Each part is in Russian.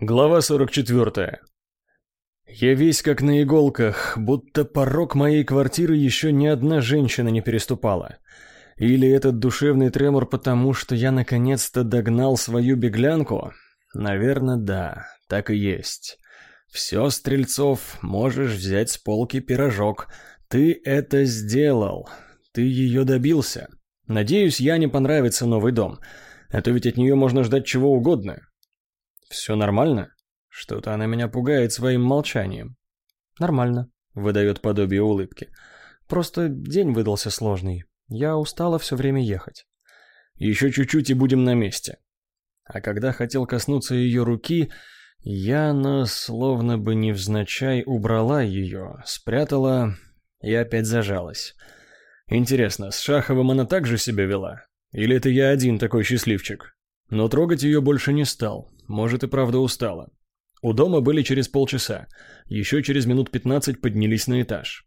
Глава 44. Я весь как на иголках, будто порог моей квартиры еще ни одна женщина не переступала. Или этот душевный тремор потому, что я наконец-то догнал свою беглянку? Наверное, да, так и есть. Все, Стрельцов, можешь взять с полки пирожок. Ты это сделал. Ты ее добился. Надеюсь, я не понравится новый дом. А то ведь от нее можно ждать чего угодно. «Все нормально?» Что-то она меня пугает своим молчанием. «Нормально», — выдает подобие улыбки. «Просто день выдался сложный. Я устала все время ехать». «Еще чуть-чуть и будем на месте». А когда хотел коснуться ее руки, Яна словно бы невзначай убрала ее, спрятала и опять зажалась. Интересно, с Шаховым она также себя вела? Или это я один такой счастливчик? Но трогать ее больше не стал, может и правда устала. У дома были через полчаса, еще через минут пятнадцать поднялись на этаж.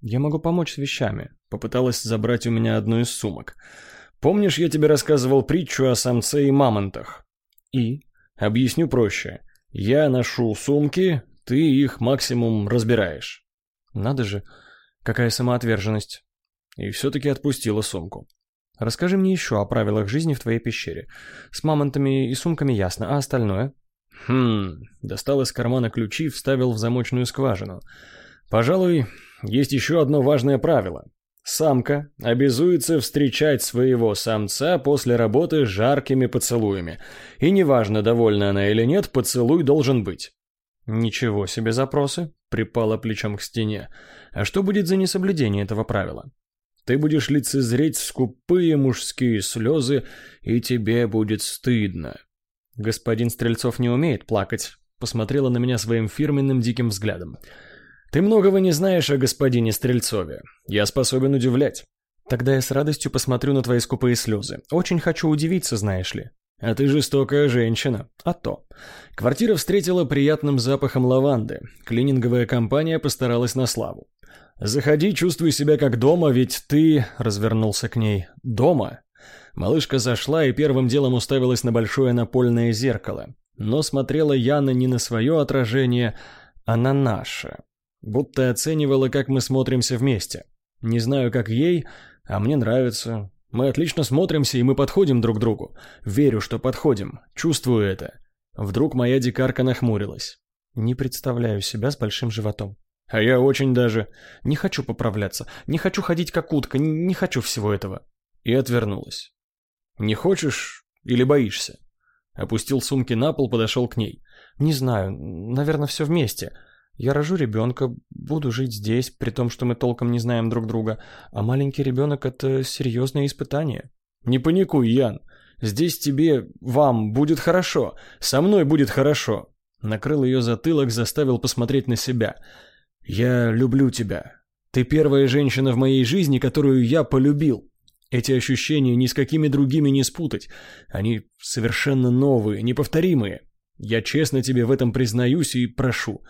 «Я могу помочь с вещами», — попыталась забрать у меня одну из сумок. «Помнишь, я тебе рассказывал притчу о самце и мамонтах?» «И?» «Объясню проще. Я ношу сумки, ты их максимум разбираешь». «Надо же, какая самоотверженность». И все-таки отпустила сумку. Расскажи мне еще о правилах жизни в твоей пещере. С мамонтами и сумками ясно, а остальное? Хм, достал из кармана ключи, вставил в замочную скважину. Пожалуй, есть еще одно важное правило. Самка обязуется встречать своего самца после работы жаркими поцелуями. И неважно, довольна она или нет, поцелуй должен быть. Ничего себе запросы, припала плечом к стене. А что будет за несоблюдение этого правила? Ты будешь лицезреть скупые мужские слезы, и тебе будет стыдно. Господин Стрельцов не умеет плакать, посмотрела на меня своим фирменным диким взглядом. Ты многого не знаешь о господине Стрельцове. Я способен удивлять. Тогда я с радостью посмотрю на твои скупые слезы. Очень хочу удивиться, знаешь ли. А ты жестокая женщина. А то. Квартира встретила приятным запахом лаванды. Клининговая компания постаралась на славу. «Заходи, чувствуй себя как дома, ведь ты...» — развернулся к ней. «Дома?» Малышка зашла и первым делом уставилась на большое напольное зеркало. Но смотрела Яна не на свое отражение, а на наше. Будто оценивала, как мы смотримся вместе. Не знаю, как ей, а мне нравится. Мы отлично смотримся, и мы подходим друг другу. Верю, что подходим. Чувствую это. Вдруг моя дикарка нахмурилась. Не представляю себя с большим животом. А я очень даже... Не хочу поправляться, не хочу ходить как утка, не хочу всего этого. И отвернулась. Не хочешь или боишься? Опустил сумки на пол, подошел к ней. Не знаю, наверное, все вместе. Я рожу ребенка, буду жить здесь, при том, что мы толком не знаем друг друга, а маленький ребенок — это серьезное испытание. Не паникуй, Ян. Здесь тебе, вам будет хорошо, со мной будет хорошо. Накрыл ее затылок, заставил посмотреть на себя. «Я люблю тебя. Ты первая женщина в моей жизни, которую я полюбил. Эти ощущения ни с какими другими не спутать. Они совершенно новые, неповторимые. Я честно тебе в этом признаюсь и прошу.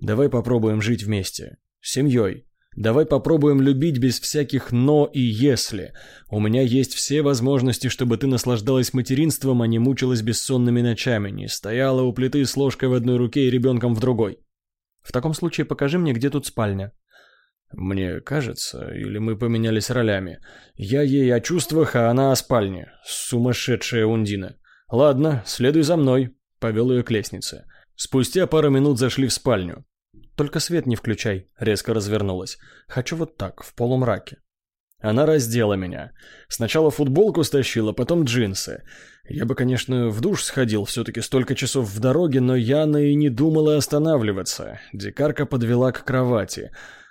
Давай попробуем жить вместе. С семьей. Давай попробуем любить без всяких «но» и «если». У меня есть все возможности, чтобы ты наслаждалась материнством, а не мучилась бессонными ночами, не стояла у плиты с ложкой в одной руке и ребенком в другой. В таком случае покажи мне, где тут спальня. Мне кажется, или мы поменялись ролями. Я ей о чувствах, а она о спальне. Сумасшедшая Ундина. Ладно, следуй за мной. Повел ее к лестнице. Спустя пару минут зашли в спальню. Только свет не включай, резко развернулась. Хочу вот так, в полумраке. Она раздела меня. Сначала футболку стащила, потом джинсы. Я бы, конечно, в душ сходил, все-таки столько часов в дороге, но Яна и не думала останавливаться. Дикарка подвела к кровати.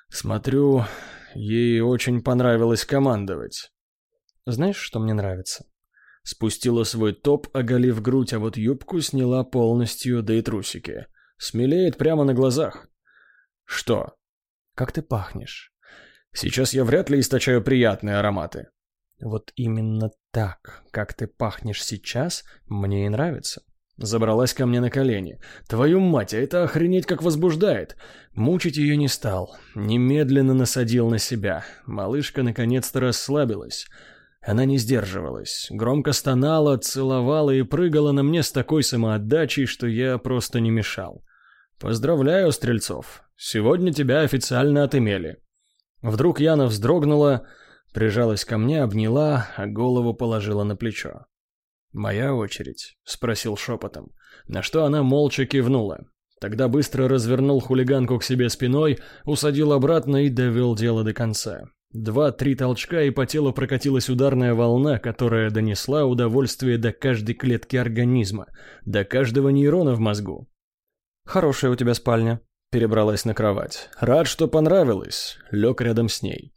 Смотрю, ей очень понравилось командовать. Знаешь, что мне нравится? Спустила свой топ, оголив грудь, а вот юбку сняла полностью, да и трусики. Смелеет прямо на глазах. Что? Как ты пахнешь? Сейчас я вряд ли источаю приятные ароматы. Вот именно так, как ты пахнешь сейчас, мне и нравится. Забралась ко мне на колени. Твою мать, а это охренеть как возбуждает. Мучить ее не стал. Немедленно насадил на себя. Малышка наконец-то расслабилась. Она не сдерживалась, громко стонала, целовала и прыгала на мне с такой самоотдачей, что я просто не мешал. «Поздравляю, Стрельцов, сегодня тебя официально отымели». Вдруг Яна вздрогнула, прижалась ко мне, обняла, а голову положила на плечо. «Моя очередь?» — спросил шепотом, на что она молча кивнула. Тогда быстро развернул хулиганку к себе спиной, усадил обратно и довел дело до конца. Два-три толчка, и по телу прокатилась ударная волна, которая донесла удовольствие до каждой клетки организма, до каждого нейрона в мозгу. «Хорошая у тебя спальня», — перебралась на кровать. «Рад, что понравилось», — лег рядом с ней.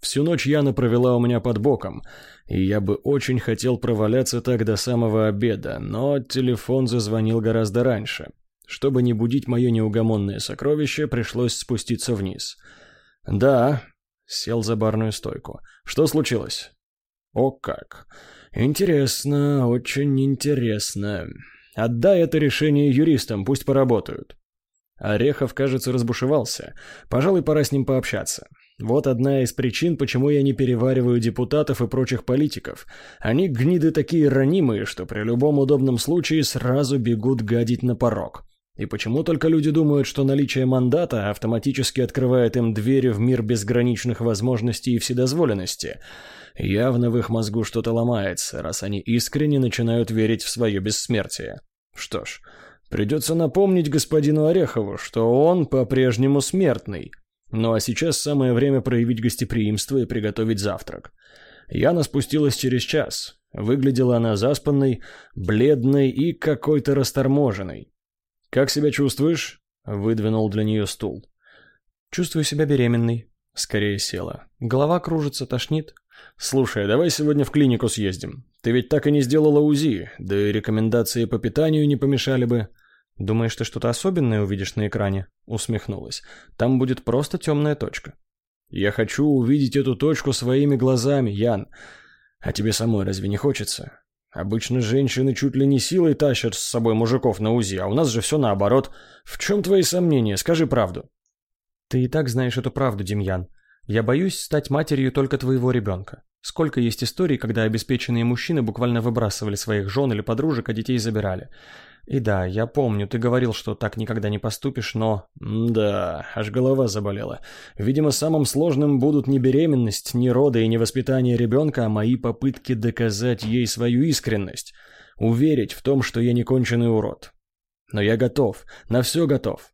Всю ночь Яна провела у меня под боком, и я бы очень хотел проваляться так до самого обеда, но телефон зазвонил гораздо раньше. Чтобы не будить мое неугомонное сокровище, пришлось спуститься вниз. «Да», — сел за барную стойку. «Что случилось?» «О как! Интересно, очень интересно. Отдай это решение юристам, пусть поработают». Орехов, кажется, разбушевался. Пожалуй, пора с ним пообщаться. Вот одна из причин, почему я не перевариваю депутатов и прочих политиков. Они гниды такие ранимые, что при любом удобном случае сразу бегут гадить на порог. И почему только люди думают, что наличие мандата автоматически открывает им двери в мир безграничных возможностей и вседозволенности? Явно в их мозгу что-то ломается, раз они искренне начинают верить в свое бессмертие. Что ж, придется напомнить господину Орехову, что он по-прежнему смертный, ну а сейчас самое время проявить гостеприимство и приготовить завтрак. Яна спустилась через час. Выглядела она заспанной, бледной и какой-то расторможенной. «Как себя чувствуешь?» — выдвинул для нее стул. «Чувствую себя беременной». Скорее села. Голова кружится, тошнит. «Слушай, давай сегодня в клинику съездим. Ты ведь так и не сделала УЗИ, да и рекомендации по питанию не помешали бы». «Думаешь, ты что-то особенное увидишь на экране?» Усмехнулась. «Там будет просто темная точка». «Я хочу увидеть эту точку своими глазами, Ян. А тебе самой разве не хочется? Обычно женщины чуть ли не силой тащат с собой мужиков на УЗИ, а у нас же все наоборот. В чем твои сомнения? Скажи правду». «Ты и так знаешь эту правду, Демьян. Я боюсь стать матерью только твоего ребенка. Сколько есть историй, когда обеспеченные мужчины буквально выбрасывали своих жен или подружек, а детей забирали. И да, я помню, ты говорил, что так никогда не поступишь, но... Да, аж голова заболела. Видимо, самым сложным будут не беременность, не роды и не воспитание ребенка, а мои попытки доказать ей свою искренность. Уверить в том, что я не конченый урод. Но я готов, на все готов.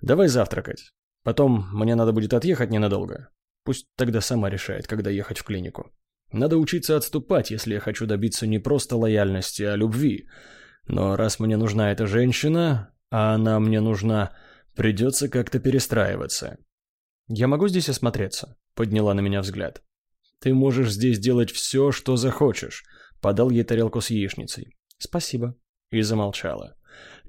Давай завтракать. Потом мне надо будет отъехать ненадолго. Пусть тогда сама решает, когда ехать в клинику. Надо учиться отступать, если я хочу добиться не просто лояльности, а любви. Но раз мне нужна эта женщина, а она мне нужна, придется как-то перестраиваться. «Я могу здесь осмотреться?» — подняла на меня взгляд. «Ты можешь здесь делать все, что захочешь», — подал ей тарелку с яичницей. «Спасибо». И замолчала.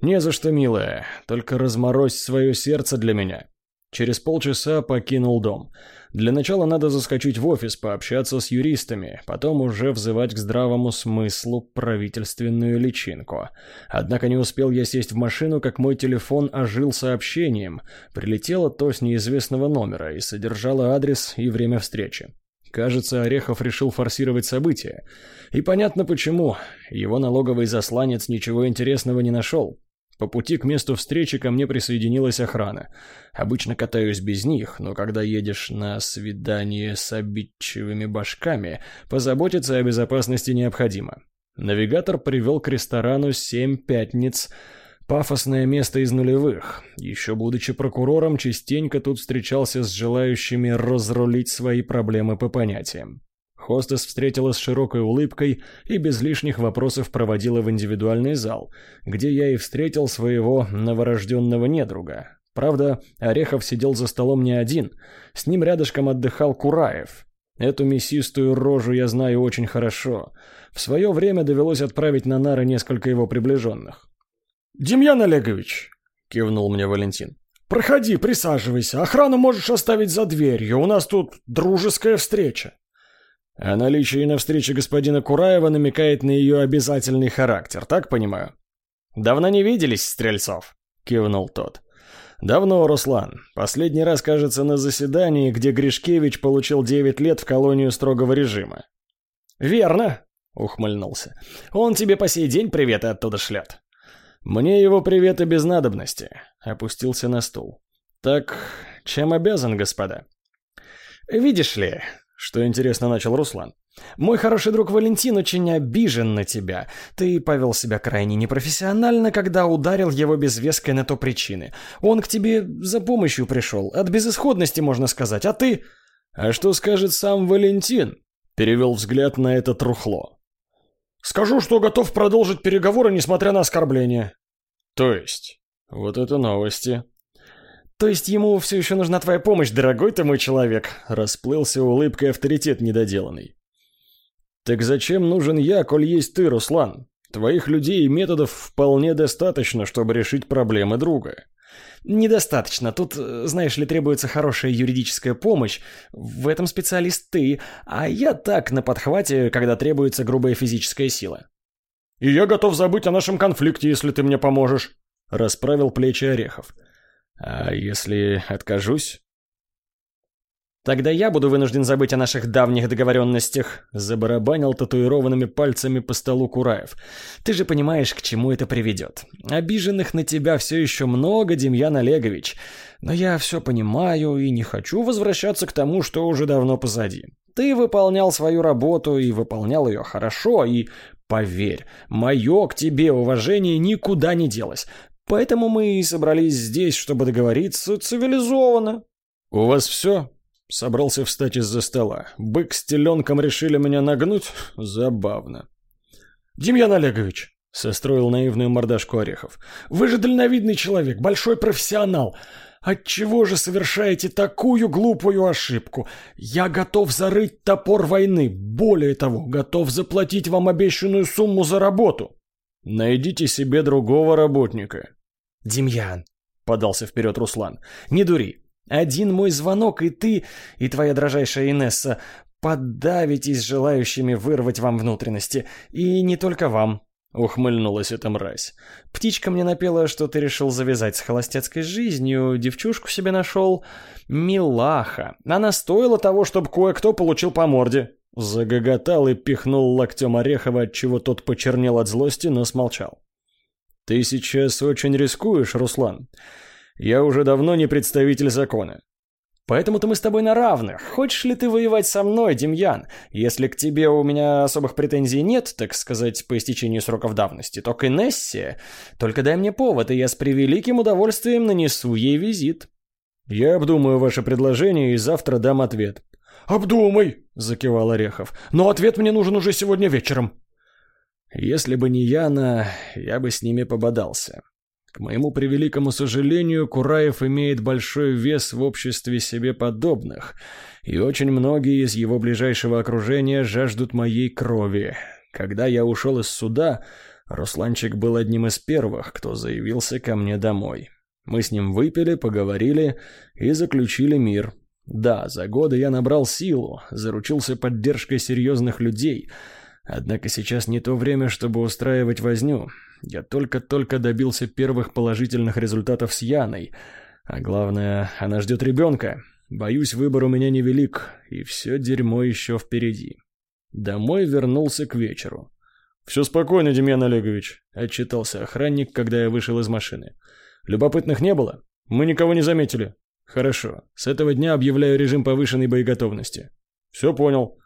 «Не за что, милая, только разморозь свое сердце для меня». Через полчаса покинул дом. Для начала надо заскочить в офис, пообщаться с юристами, потом уже взывать к здравому смыслу правительственную личинку. Однако не успел я сесть в машину, как мой телефон ожил сообщением. Прилетело то с неизвестного номера и содержало адрес и время встречи. Кажется, Орехов решил форсировать события. И понятно почему. Его налоговый засланец ничего интересного не нашел. По пути к месту встречи ко мне присоединилась охрана. Обычно катаюсь без них, но когда едешь на свидание с обидчивыми башками, позаботиться о безопасности необходимо. Навигатор привел к ресторану «Семь пятниц», Пафосное место из нулевых. Еще будучи прокурором, частенько тут встречался с желающими разрулить свои проблемы по понятиям. Хостес встретила с широкой улыбкой и без лишних вопросов проводила в индивидуальный зал, где я и встретил своего новорожденного недруга. Правда, Орехов сидел за столом не один, с ним рядышком отдыхал Кураев. Эту мясистую рожу я знаю очень хорошо. В свое время довелось отправить на нары несколько его приближенных. «Демьян Олегович!» — кивнул мне Валентин. «Проходи, присаживайся. Охрану можешь оставить за дверью. У нас тут дружеская встреча». А наличие на встрече господина Кураева намекает на ее обязательный характер, так понимаю? «Давно не виделись, Стрельцов?» — кивнул тот. «Давно, Руслан. Последний раз, кажется, на заседании, где Гришкевич получил 9 лет в колонию строгого режима». «Верно», — ухмыльнулся. «Он тебе по сей день приветы оттуда шлет». «Мне его приветы без надобности», — опустился на стул. «Так, чем обязан, господа?» «Видишь ли, что интересно начал Руслан. Мой хороший друг Валентин очень обижен на тебя. Ты повел себя крайне непрофессионально, когда ударил его без веской на то причины. Он к тебе за помощью пришел, от безысходности, можно сказать, а ты... А что скажет сам Валентин? Перевел взгляд на это трухло. Скажу, что готов продолжить переговоры, несмотря на оскорбления. То есть? Вот это новости. То есть ему все еще нужна твоя помощь, дорогой ты мой человек? Расплылся улыбкой авторитет недоделанный. Так зачем нужен я, коль есть ты, Руслан? Твоих людей и методов вполне достаточно, чтобы решить проблемы друга. Недостаточно. Тут, знаешь ли, требуется хорошая юридическая помощь. В этом специалист ты, а я так на подхвате, когда требуется грубая физическая сила. И я готов забыть о нашем конфликте, если ты мне поможешь. Расправил плечи Орехов. А если откажусь? Тогда я буду вынужден забыть о наших давних договоренностях, забарабанил татуированными пальцами по столу Кураев. Ты же понимаешь, к чему это приведет. Обиженных на тебя все еще много, Демьян Олегович. Но я все понимаю и не хочу возвращаться к тому, что уже давно позади. Ты выполнял свою работу и выполнял ее хорошо, и, поверь, мое к тебе уважение никуда не делось. Поэтому мы и собрались здесь, чтобы договориться цивилизованно. «У вас все?» Собрался встать из-за стола. Бык с теленком решили меня нагнуть? Забавно. «Демьян Олегович», — состроил наивную мордашку Орехов, — «вы же дальновидный человек, большой профессионал. Отчего же совершаете такую глупую ошибку? Я готов зарыть топор войны, более того, готов заплатить вам обещанную сумму за работу». «Найдите себе другого работника». «Демьян», — подался вперед Руслан, — «не дури. Один мой звонок, и ты, и твоя дрожайшая Инесса поддавитесь желающими вырвать вам внутренности. И не только вам. Ухмыльнулась эта мразь. Птичка мне напела, что ты решил завязать с холостяцкой жизнью, девчушку себе нашел. Милаха. Она стоила того, чтобы кое-кто получил по морде. Загоготал и пихнул локтем Орехова, отчего тот почернел от злости, но смолчал. «Ты сейчас очень рискуешь, Руслан. Я уже давно не представитель закона. Поэтому-то мы с тобой на равных. Хочешь ли ты воевать со мной, Демьян? Если к тебе у меня особых претензий нет, так сказать, по истечению сроков давности, то к Инессе только дай мне повод, и я с превеликим удовольствием нанесу ей визит. Я обдумаю ваше предложение и завтра дам ответ. «Обдумай!» – закивал Орехов. «Но ответ мне нужен уже сегодня вечером». Если бы не Яна, я бы с ними пободался. К моему превеликому сожалению, Кураев имеет большой вес в обществе себе подобных, и очень многие из его ближайшего окружения жаждут моей крови. Когда я ушел из суда, Русланчик был одним из первых, кто заявился ко мне домой. Мы с ним выпили, поговорили и заключили мир. Да, за годы я набрал силу, заручился поддержкой серьезных людей, однако сейчас не то время, чтобы устраивать возню. Я только-только добился первых положительных результатов с Яной. А главное, она ждет ребенка. Боюсь, выбор у меня невелик, и все дерьмо еще впереди. Домой вернулся к вечеру. «Все спокойно, Демьян Олегович», — отчитался охранник, когда я вышел из машины. «Любопытных не было? Мы никого не заметили». «Хорошо. С этого дня объявляю режим повышенной боеготовности». «Все понял».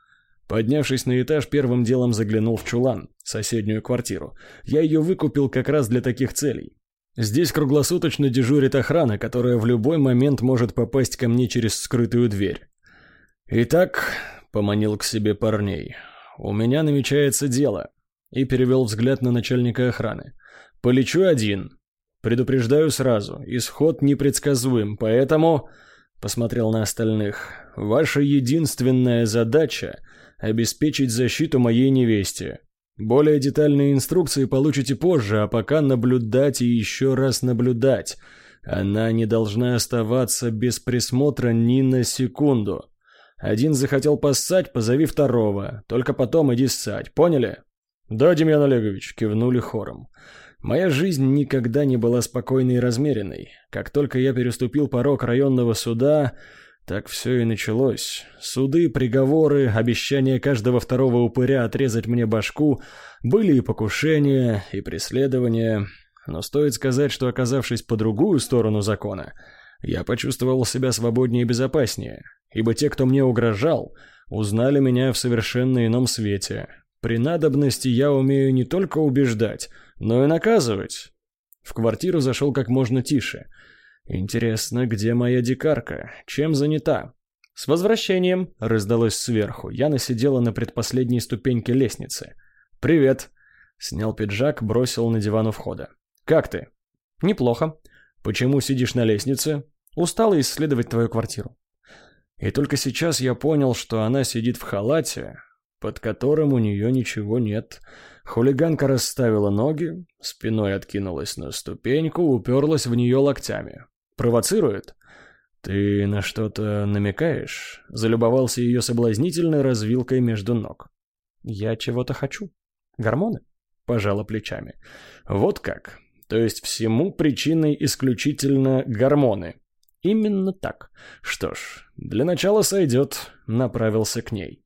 Поднявшись на этаж, первым делом заглянул в чулан, соседнюю квартиру. Я ее выкупил как раз для таких целей. Здесь круглосуточно дежурит охрана, которая в любой момент может попасть ко мне через скрытую дверь. «Итак», — поманил к себе парней, — «у меня намечается дело». И перевел взгляд на начальника охраны. «Полечу один. Предупреждаю сразу, исход непредсказуем, поэтому...» Посмотрел на остальных. «Ваша единственная задача обеспечить защиту моей невесте. Более детальные инструкции получите позже, а пока наблюдать и еще раз наблюдать. Она не должна оставаться без присмотра ни на секунду. Один захотел поссать, позови второго. Только потом иди ссать, поняли? Да, Демьян Олегович, кивнули хором. Моя жизнь никогда не была спокойной и размеренной. Как только я переступил порог районного суда, Так все и началось. Суды, приговоры, обещания каждого второго упыря отрезать мне башку, были и покушения, и преследования. Но стоит сказать, что оказавшись по другую сторону закона, я почувствовал себя свободнее и безопаснее, ибо те, кто мне угрожал, узнали меня в совершенно ином свете. При надобности я умею не только убеждать, но и наказывать. В квартиру зашел как можно тише. Интересно, где моя дикарка? Чем занята? «С возвращением!» — раздалось сверху. Яна сидела на предпоследней ступеньке лестницы. «Привет!» — снял пиджак, бросил на диван у входа. «Как ты?» «Неплохо. Почему сидишь на лестнице?» «Устала исследовать твою квартиру». И только сейчас я понял, что она сидит в халате, под которым у нее ничего нет. Хулиганка расставила ноги, спиной откинулась на ступеньку, уперлась в нее локтями. «Провоцирует?» «Ты на что-то намекаешь?» Залюбовался ее соблазнительной развилкой между ног. «Я чего-то хочу. Гормоны?» Пожала плечами. «Вот как. То есть всему причиной исключительно гормоны. Именно так. Что ж, для начала сойдет, направился к ней.